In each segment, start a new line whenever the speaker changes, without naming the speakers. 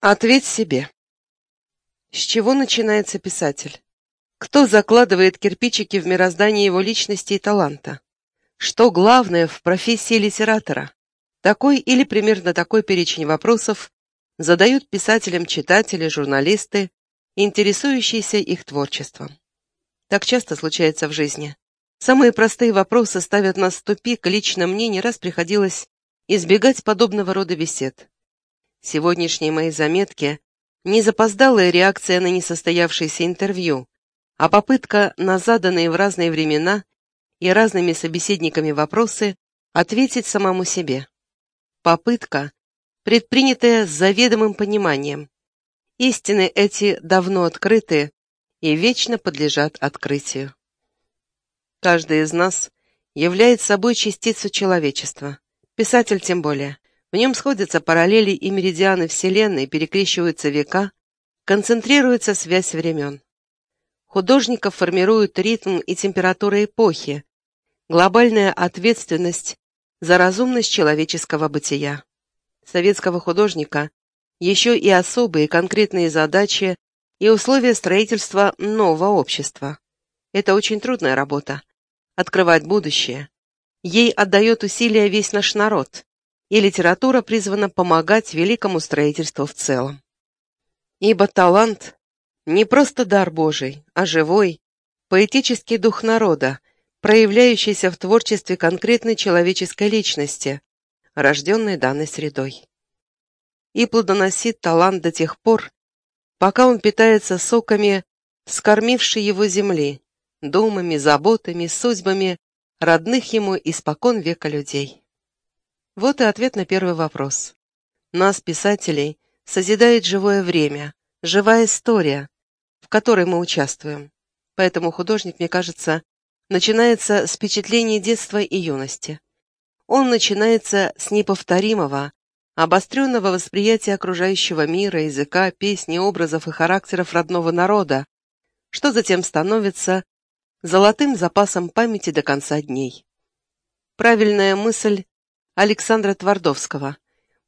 Ответь себе. С чего начинается писатель? Кто закладывает кирпичики в мироздание его личности и таланта? Что главное в профессии литератора? Такой или примерно такой перечень вопросов задают писателям читатели, журналисты, интересующиеся их творчеством. Так часто случается в жизни. Самые простые вопросы ставят нас в тупик, лично мне не раз приходилось избегать подобного рода бесед. Сегодняшние мои заметки — не запоздалая реакция на несостоявшееся интервью, а попытка на заданные в разные времена и разными собеседниками вопросы ответить самому себе. Попытка, предпринятая с заведомым пониманием. Истины эти давно открыты и вечно подлежат открытию. Каждый из нас является собой частицу человечества, писатель тем более. В нем сходятся параллели и меридианы Вселенной, перекрещиваются века, концентрируется связь времен. Художников формируют ритм и температура эпохи, глобальная ответственность за разумность человеческого бытия. Советского художника еще и особые конкретные задачи и условия строительства нового общества. Это очень трудная работа. Открывать будущее. Ей отдает усилия весь наш народ и литература призвана помогать великому строительству в целом. Ибо талант — не просто дар Божий, а живой, поэтический дух народа, проявляющийся в творчестве конкретной человеческой личности, рожденной данной средой. И плодоносит талант до тех пор, пока он питается соками, скормившей его земли, думами, заботами, судьбами родных ему испокон века людей. Вот и ответ на первый вопрос. Нас, писателей, созидает живое время, живая история, в которой мы участвуем. Поэтому художник, мне кажется, начинается с впечатлений детства и юности. Он начинается с неповторимого, обостренного восприятия окружающего мира, языка, песни, образов и характеров родного народа, что затем становится золотым запасом памяти до конца дней. Правильная мысль Александра Твардовского.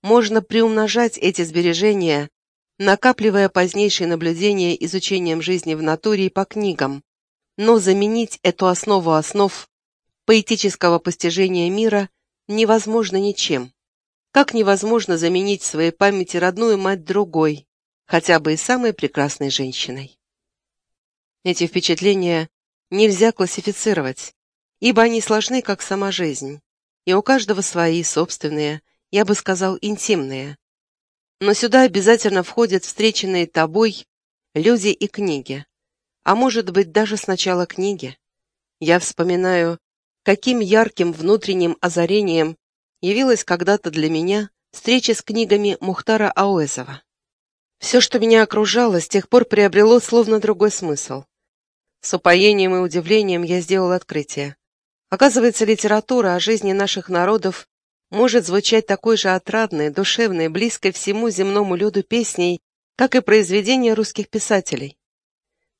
Можно приумножать эти сбережения, накапливая позднейшие наблюдения изучением жизни в натуре и по книгам, но заменить эту основу основ поэтического постижения мира невозможно ничем. Как невозможно заменить в своей памяти родную мать другой, хотя бы и самой прекрасной женщиной. Эти впечатления нельзя классифицировать, ибо они сложны, как сама жизнь и у каждого свои собственные, я бы сказал, интимные. Но сюда обязательно входят встреченные тобой люди и книги. А может быть, даже сначала книги. Я вспоминаю, каким ярким внутренним озарением явилась когда-то для меня встреча с книгами Мухтара Ауэзова. Все, что меня окружало, с тех пор приобрело словно другой смысл. С упоением и удивлением я сделал открытие. Оказывается, литература о жизни наших народов может звучать такой же отрадной, душевной, близкой всему земному люду песней, как и произведения русских писателей.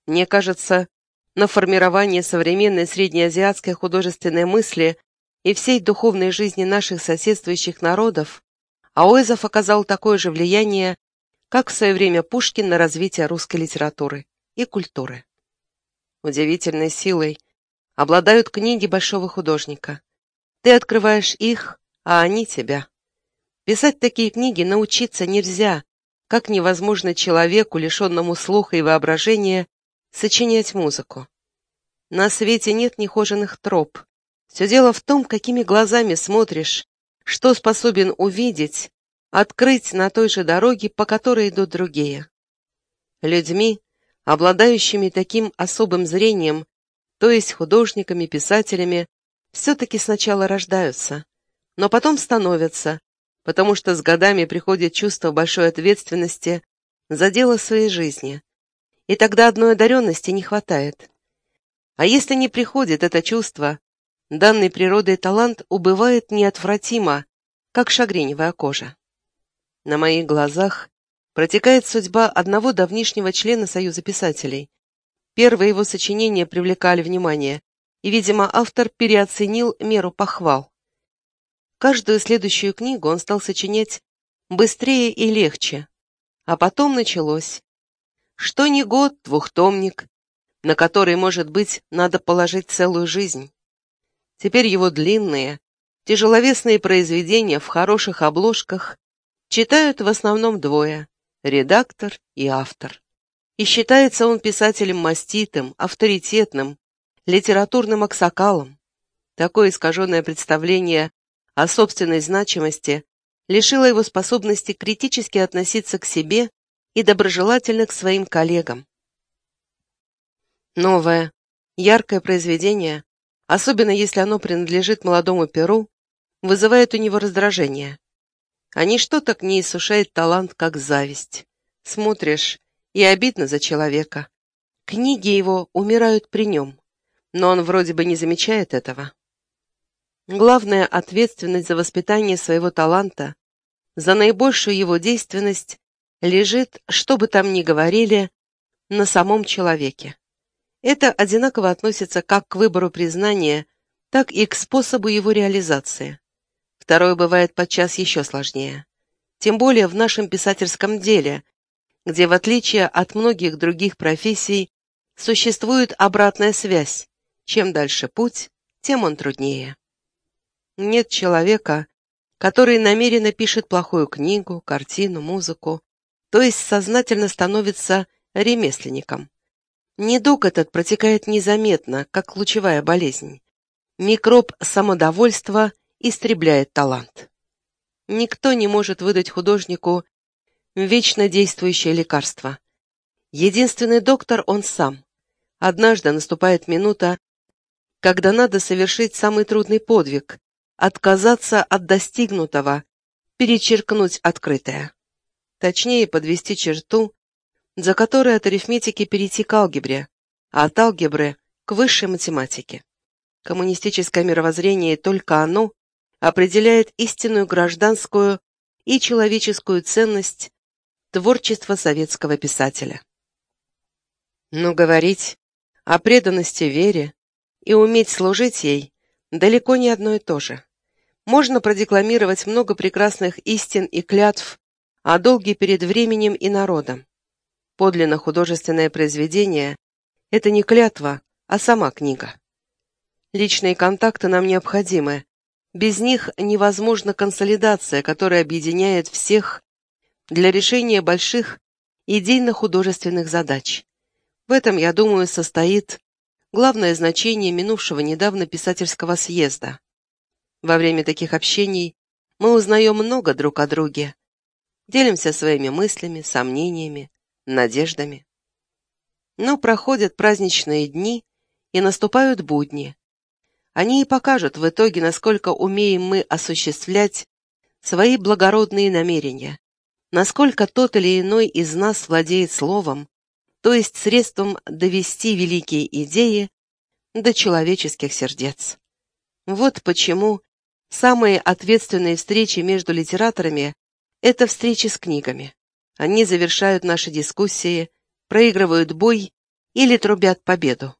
Мне кажется, на формирование современной среднеазиатской художественной мысли и всей духовной жизни наших соседствующих народов Ауэзов оказал такое же влияние, как в свое время Пушкин на развитие русской литературы и культуры. Удивительной силой обладают книги большого художника. Ты открываешь их, а они тебя. Писать такие книги научиться нельзя, как невозможно человеку, лишенному слуха и воображения, сочинять музыку. На свете нет нехоженных троп. Все дело в том, какими глазами смотришь, что способен увидеть, открыть на той же дороге, по которой идут другие. Людьми, обладающими таким особым зрением, то есть художниками, писателями, все-таки сначала рождаются, но потом становятся, потому что с годами приходит чувство большой ответственности за дело своей жизни, и тогда одной одаренности не хватает. А если не приходит это чувство, данный природой талант убывает неотвратимо, как шагреневая кожа. На моих глазах протекает судьба одного давнишнего члена Союза писателей, Первые его сочинения привлекали внимание, и, видимо, автор переоценил меру похвал. Каждую следующую книгу он стал сочинять быстрее и легче, А потом началось. Что не год, двухтомник, на который, может быть, надо положить целую жизнь. Теперь его длинные, тяжеловесные произведения в хороших обложках читают в основном двое — редактор и автор. И считается он писателем маститым, авторитетным, литературным аксакалом. Такое искаженное представление о собственной значимости лишило его способности критически относиться к себе и доброжелательно к своим коллегам. Новое, яркое произведение, особенно если оно принадлежит молодому перу, вызывает у него раздражение. А ничто так не иссушает талант, как зависть. Смотришь, и обидно за человека. Книги его умирают при нем, но он вроде бы не замечает этого. Главная ответственность за воспитание своего таланта, за наибольшую его действенность лежит, что бы там ни говорили, на самом человеке. Это одинаково относится как к выбору признания, так и к способу его реализации. Второе бывает подчас еще сложнее. Тем более в нашем писательском деле, где, в отличие от многих других профессий, существует обратная связь. Чем дальше путь, тем он труднее. Нет человека, который намеренно пишет плохую книгу, картину, музыку, то есть сознательно становится ремесленником. Недуг этот протекает незаметно, как лучевая болезнь. Микроб самодовольства истребляет талант. Никто не может выдать художнику вечно действующее лекарство. Единственный доктор он сам. Однажды наступает минута, когда надо совершить самый трудный подвиг — отказаться от достигнутого, перечеркнуть открытое. Точнее, подвести черту за которой от арифметики перейти к алгебре, а от алгебры к высшей математике. Коммунистическое мировоззрение только оно определяет истинную гражданскую и человеческую ценность творчества советского писателя. Но говорить о преданности вере и уметь служить ей далеко не одно и то же. Можно продекламировать много прекрасных истин и клятв о долге перед временем и народом. Подлинно художественное произведение — это не клятва, а сама книга. Личные контакты нам необходимы. Без них невозможна консолидация, которая объединяет всех для решения больших идейно-художественных задач. В этом, я думаю, состоит главное значение минувшего недавно писательского съезда. Во время таких общений мы узнаем много друг о друге, делимся своими мыслями, сомнениями, надеждами. Но проходят праздничные дни, и наступают будни. Они и покажут в итоге, насколько умеем мы осуществлять свои благородные намерения, насколько тот или иной из нас владеет словом, то есть средством довести великие идеи до человеческих сердец. Вот почему самые ответственные встречи между литераторами – это встречи с книгами. Они завершают наши дискуссии, проигрывают бой или трубят победу.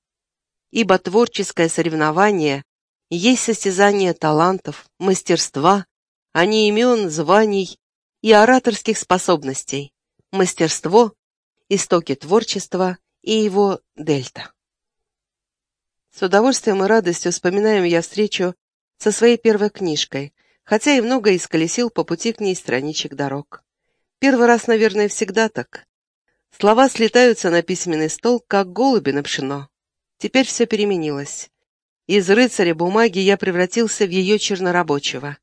Ибо творческое соревнование есть состязание талантов, мастерства, а не имен, званий и ораторских способностей. Мастерство – истоки творчества и его дельта. С удовольствием и радостью вспоминаем я встречу со своей первой книжкой, хотя и много исколесил по пути к ней страничек дорог. Первый раз, наверное, всегда так. Слова слетаются на письменный стол, как голуби на пшено. Теперь все переменилось. Из рыцаря бумаги я превратился в ее чернорабочего.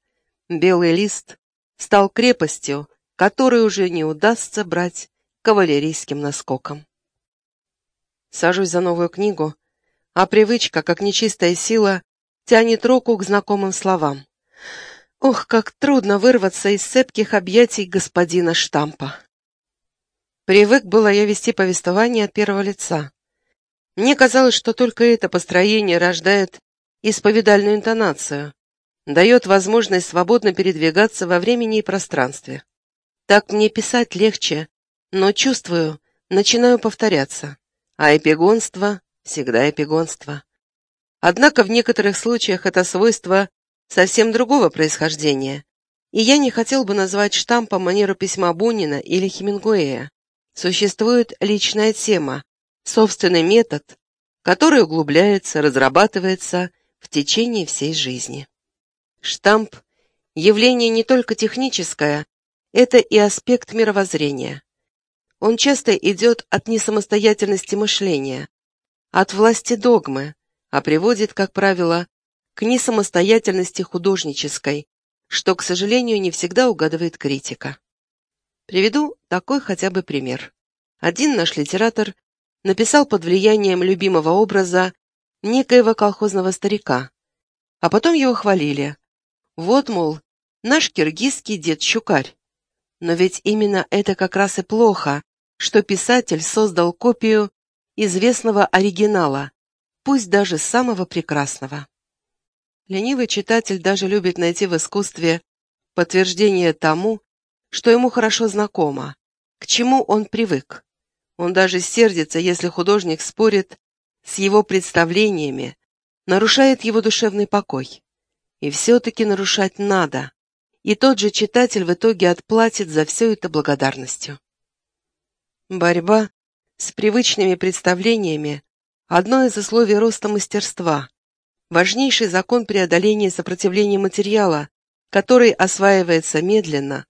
Белый лист стал крепостью, которую уже не удастся брать кавалерийским наскоком. Сажусь за новую книгу, а привычка, как нечистая сила, тянет руку к знакомым словам. Ох, как трудно вырваться из цепких объятий господина Штампа. Привык было я вести повествование от первого лица. Мне казалось, что только это построение рождает исповедальную интонацию, дает возможность свободно передвигаться во времени и пространстве. Так мне писать легче, но чувствую, начинаю повторяться, а эпигонство всегда эпигонство. Однако в некоторых случаях это свойство совсем другого происхождения, И я не хотел бы назвать штампом манеру письма Бунина или Хемингуэя. Существует личная тема, собственный метод, который углубляется, разрабатывается в течение всей жизни. Штамп – явление не только техническое, это и аспект мировоззрения. Он часто идет от несамостоятельности мышления, от власти догмы, а приводит, как правило, к несамостоятельности художнической, что, к сожалению, не всегда угадывает критика. Приведу такой хотя бы пример. Один наш литератор написал под влиянием любимого образа некоего колхозного старика, а потом его хвалили. Вот, мол, наш киргизский дед Щукарь. Но ведь именно это как раз и плохо, что писатель создал копию известного оригинала, пусть даже самого прекрасного. Ленивый читатель даже любит найти в искусстве подтверждение тому, что ему хорошо знакомо, к чему он привык. Он даже сердится, если художник спорит с его представлениями, нарушает его душевный покой. И все-таки нарушать надо, и тот же читатель в итоге отплатит за все это благодарностью. Борьба с привычными представлениями – одно из условий роста мастерства, важнейший закон преодоления сопротивления материала, который осваивается медленно,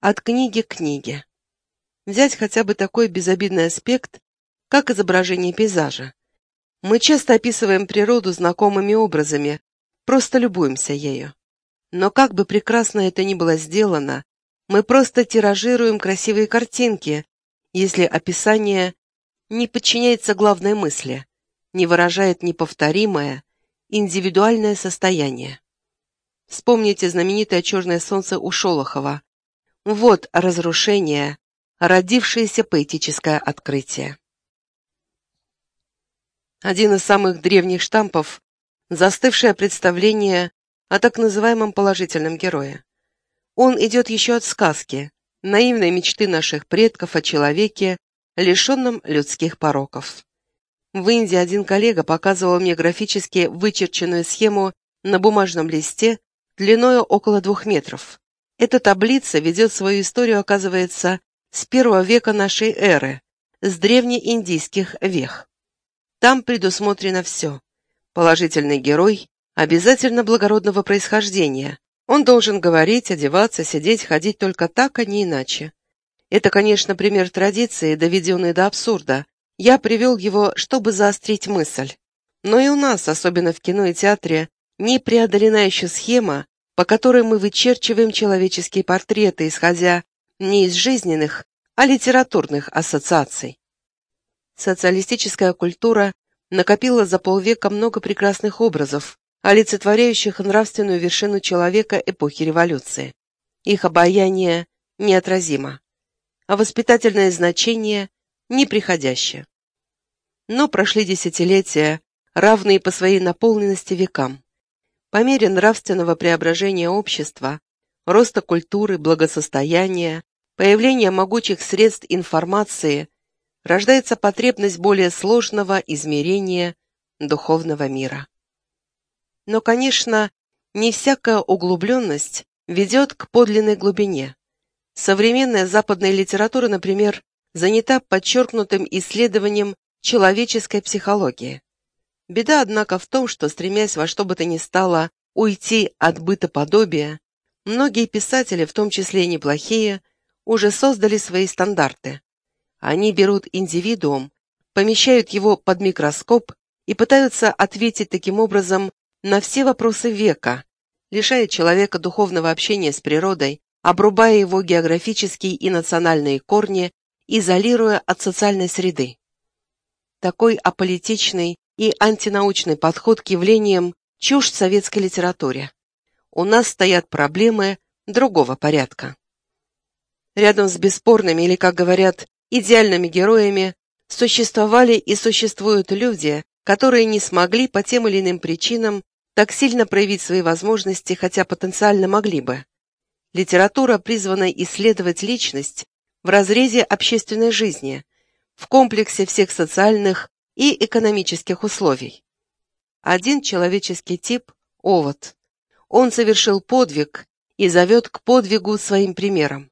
от книги к книге. Взять хотя бы такой безобидный аспект, как изображение пейзажа. Мы часто описываем природу знакомыми образами, просто любуемся ею. Но как бы прекрасно это ни было сделано, мы просто тиражируем красивые картинки, если описание не подчиняется главной мысли, не выражает неповторимое, индивидуальное состояние. Вспомните знаменитое «Черное солнце» у Шолохова. Вот разрушение, родившееся поэтическое открытие. Один из самых древних штампов – застывшее представление о так называемом положительном герое. Он идет еще от сказки, наивной мечты наших предков о человеке, лишенном людских пороков. В Индии один коллега показывал мне графически вычерченную схему на бумажном листе длиною около двух метров. Эта таблица ведет свою историю, оказывается, с первого века нашей эры, с древнеиндийских вех. Там предусмотрено все. Положительный герой обязательно благородного происхождения. Он должен говорить, одеваться, сидеть, ходить только так, а не иначе. Это, конечно, пример традиции, доведенный до абсурда, я привел его, чтобы заострить мысль. Но и у нас, особенно в кино и театре, не преодолена еще схема, по которой мы вычерчиваем человеческие портреты, исходя не из жизненных, а литературных ассоциаций. Социалистическая культура накопила за полвека много прекрасных образов, олицетворяющих нравственную вершину человека эпохи революции. Их обаяние неотразимо, а воспитательное значение неприходящее но прошли десятилетия, равные по своей наполненности векам. По мере нравственного преображения общества, роста культуры, благосостояния, появления могучих средств информации, рождается потребность более сложного измерения духовного мира. Но, конечно, не всякая углубленность ведет к подлинной глубине. Современная западная литература, например, занята подчеркнутым исследованием человеческой психологии. Беда, однако, в том, что, стремясь во что бы то ни стало уйти от бытоподобия, многие писатели, в том числе и неплохие, уже создали свои стандарты. Они берут индивидуум, помещают его под микроскоп и пытаются ответить таким образом на все вопросы века, лишая человека духовного общения с природой, обрубая его географические и национальные корни, изолируя от социальной среды. Такой аполитичный и антинаучный подход к явлениям чушь советской литературе. У нас стоят проблемы другого порядка. Рядом с бесспорными или, как говорят, идеальными героями существовали и существуют люди, которые не смогли по тем или иным причинам так сильно проявить свои возможности, хотя потенциально могли бы. Литература призвана исследовать личность в разрезе общественной жизни, в комплексе всех социальных и экономических условий. Один человеческий тип – овод. Он совершил подвиг и зовет к подвигу своим примером.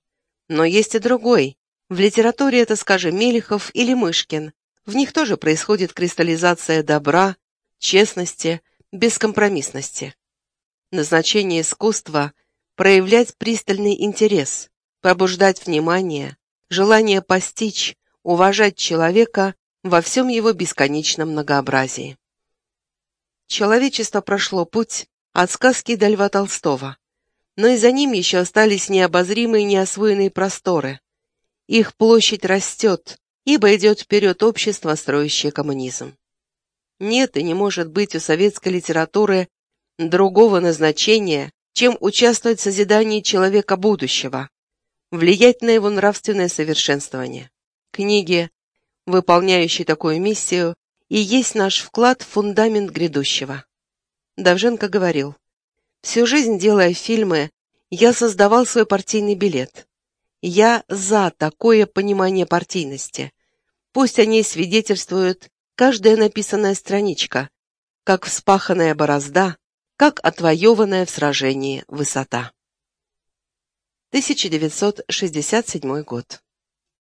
Но есть и другой. В литературе это, скажем, Мелехов или Мышкин. В них тоже происходит кристаллизация добра, честности, бескомпромиссности. Назначение искусства – проявлять пристальный интерес, пробуждать внимание, желание постичь, уважать человека во всем его бесконечном многообразии. Человечество прошло путь от сказки до Льва Толстого, но и за ним еще остались необозримые неосвоенные просторы. Их площадь растет, ибо идет вперед общество, строящее коммунизм. Нет и не может быть у советской литературы другого назначения, чем участвовать в созидании человека будущего, влиять на его нравственное совершенствование. Книги, выполняющие такую миссию, и есть наш вклад в фундамент грядущего. Давженко говорил, «Всю жизнь, делая фильмы, я создавал свой партийный билет. Я за такое понимание партийности. Пусть о ней свидетельствует каждая написанная страничка, как вспаханная борозда, как отвоеванная в сражении высота. 1967 год.